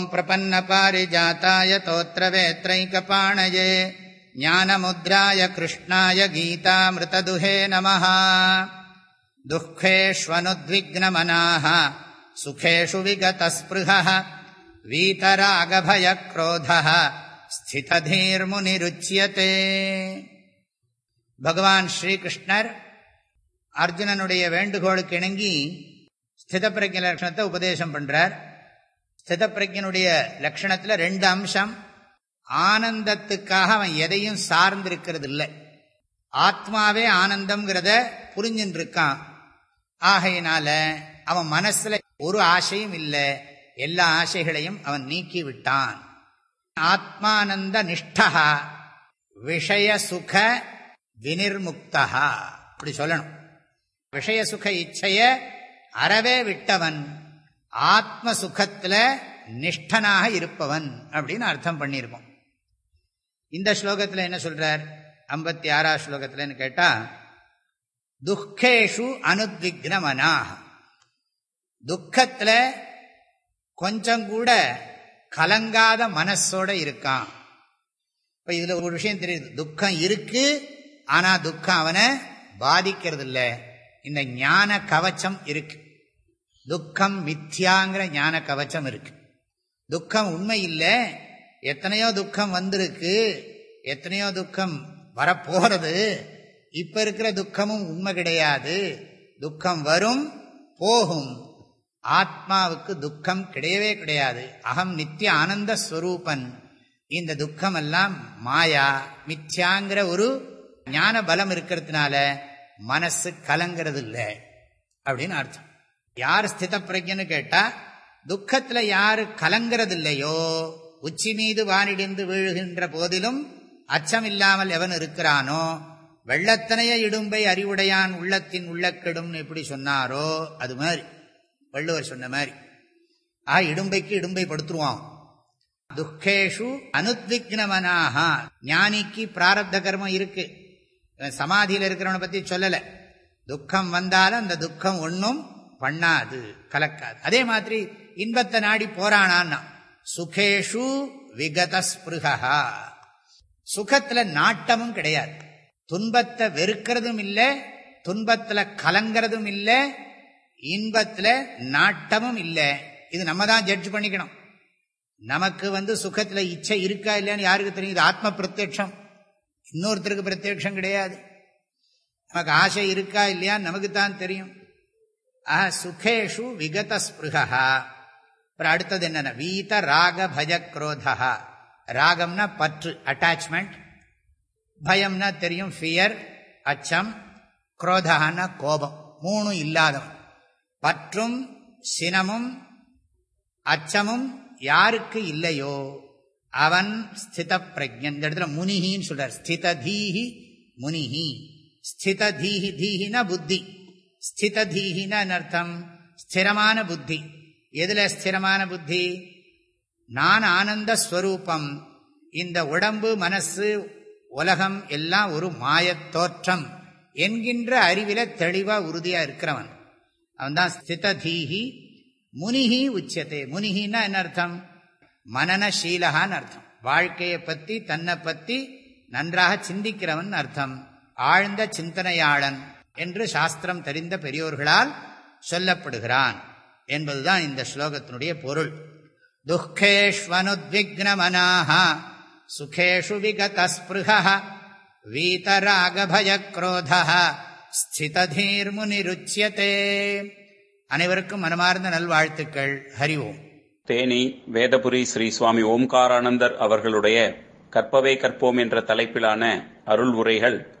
ॐ प्रपन्नपारिजाताय तोत्रवेत्रैकपाणये ज्ञानमुद्राय कृष्णाय गीतामृतदुहे नमः दुःखेष्वनुद्विग्नमनाः सुखेषु विगतस्पृहः वीतरागभयक्रोधः ஸ்திததீர்முனிருச்சியதே பகவான் ஸ்ரீகிருஷ்ணர் அர்ஜுனனுடைய வேண்டுகோளுக்கு இணங்கி ஸ்திதப்பிரஜ லட்சணத்தை உபதேசம் பண்றார் ஸ்திதப்பிரஜனுடைய லட்சணத்தில் ரெண்டு அம்சம். ஆனந்தத்துக்காக அவன் எதையும் சார்ந்திருக்கிறது இல்லை ஆத்மாவே ஆனந்தம்ங்கிறத புரிஞ்சுட்டு இருக்கான் ஆகையினால அவன் மனசுல ஒரு ஆசையும் இல்லை. எல்லா ஆசைகளையும் அவன் நீக்கி விட்டான் ஆத்மானந்த நிஷ்டா விஷய சுக வினிர்முக்தா அப்படி சொல்லணும். விஷய சுக இச்சைய அறவே விட்டவன். ஆத்ம சுகத்துல நிஷ்டனாக இருப்பவன் அப்படின்னு அர்த்தம் பண்ணியிருக்கோம். இந்த ஸ்லோகத்தில் என்ன சொல்றார்? ஐம்பத்தி ஆறாம் ஸ்லோகத்தில்னு கேட்டா துக்கேஷு அனுத்விக்னமனாக துக்கத்தில் கொஞ்சம் கூட கலங்காத மனசோட இருக்கான். இப்போ இதில் ஒரு விஷயம் தெரியுது. துக்கம் இருக்கு ஆனால் துக்கம் அவனை பாதிக்கிறது இல்லை இந்த ஞான கவச்சம் இருக்கு. துக்கம் மித்யாங்கிற ஞான கவச்சம் இருக்கு. துக்கம் உண்மை இல்லை எத்தனையோ துக்கம் வந்திருக்கு எத்தனையோ துக்கம் வரப்போறது இப்ப இருக்கிற துக்கமும் உண்மை கிடையாது. துக்கம் வரும் போகும். ஆத்மாவுக்கு துக்கம் கிடையவே கிடையாது. அகம் நித்திய ஆனந்த ஸ்வரூபன். இந்த துக்கம் எல்லாம் மாயா மித்யாங்கிற ஒரு ஞான பலம் இருக்கிறதுனால மனசு கலங்கிறது இல்லை அப்படின்னு அர்த்தம். யார் ஸ்தித பிரஜன்னு கேட்டா துக்கத்துல யாரு கலங்கிறது இல்லையோ உச்சி மீது வானிடிந்து வீழுகின்ற போதிலும் அச்சம் இல்லாமல் எவன் இருக்கிறானோ வெள்ளத்தனைய இடும்பை அறிவுடையான் உள்ளத்தின் உள்ளக்கெடும் எப்படி சொன்னாரோ அது மாதிரி. வள்ளுவர் சொன்ன மாதிரி. ஆ இடும்பைக்கு இடும்பை படுத்துருவான். துக்கேஷு அனுத்விக்னவனாக. ஞானிக்கு பிராரப்த கர்மம் இருக்கு. சமாதியில் இருக்கிறவனை பத்தி சொல்லல. துக்கம் வந்தாலும் அந்த துக்கம் ஒன்றும் பண்ணாது கலக்காது. அதே மாதிரி இன்பத்தை நாடி போறானான்னா சுகேஷு விகதஸ்பிருகா சுகத்துல நாட்டமும் கிடையாது. துன்பத்தை வெறுக்கிறதும் இல்லை துன்பத்துல கலங்கிறதும் இல்லை இன்பத்துல நாட்டமும் இல்லை. இது நம்ம தான் ஜட்ஜ் பண்ணிக்கணும். நமக்கு வந்து சுகத்துல இச்சை இருக்கா இல்லையான்னு யாருக்கு தெரியும்? இது ஆத்ம பிரத்யட்சம். இன்னொருத்தருக்கு பிரத்யட்சம் கிடையாது. நமக்கு ஆசை இருக்கா இல்லையான்னு நமக்கு தான் தெரியும். ஆஹ் சுகேஷு விகத ஸ்பிருகா அப்புறம் அடுத்தது என்னென்ன வீத ராக பய குரோதா ராகம்னா பற்று அட்டாச்மெண்ட் பயம்னா தெரியும் ஃபியர் அச்சம். குரோதான்னா கோபம். மூணும் இல்லாதவன். பற்றும் சினமும் அச்சமும் யாருக்கு இல்லையோ அவன் ஸ்தித பிரஜன் இந்த இடத்துல முனிகின்னு சொல்றார். ஸ்தித தீஹி முனிஹி. ஸ்தித தீஹி தீஹின புத்தி. ஸ்திததீகின்னு அர்த்தம் ஸ்திரமான புத்தி. எதுல ஸ்திரமான புத்தி? நான் ஆனந்த ஸ்வரூபம். இந்த உடம்பு மனசு உலகம் எல்லாம் ஒரு மாயத் தோற்றம் என்கின்ற அறிவில தெளிவா உறுதியா இருக்கிறவன். அவன் தான் முனிகி உச்சத்தை முனிகின்னா என்ன அர்த்தம்? மனநசீலகான்னு அர்த்தம். வாழ்க்கையை பத்தி தன்னை பத்தி நன்றாக சிந்திக்கிறவன் அர்த்தம். ஆழ்ந்த சிந்தனையாளன். என்று சாஸ்திரம் தெரிந்த பெரியோர்களால் சொல்லப்படுகிறான் என்பதுதான் இந்த ஸ்லோகத்தினுடைய பொருள். துக்கேஷ்வனுத்விக்னமனாக சுகேஷு விகதஸ்பிருக வீதராகபயக்ரோத ஸ்திததீர்முனிருச்சியதே அனைவருக்கும் மனமார்ந்த நல்வாழ்த்துக்கள். ஹரி ஓம். தேனி வேதபுரி ஸ்ரீ சுவாமி ஓம்காரானந்தர் அவர்களுடைய கற்பவே கற்போம் என்ற தலைப்பிலான அருள் உரைகள்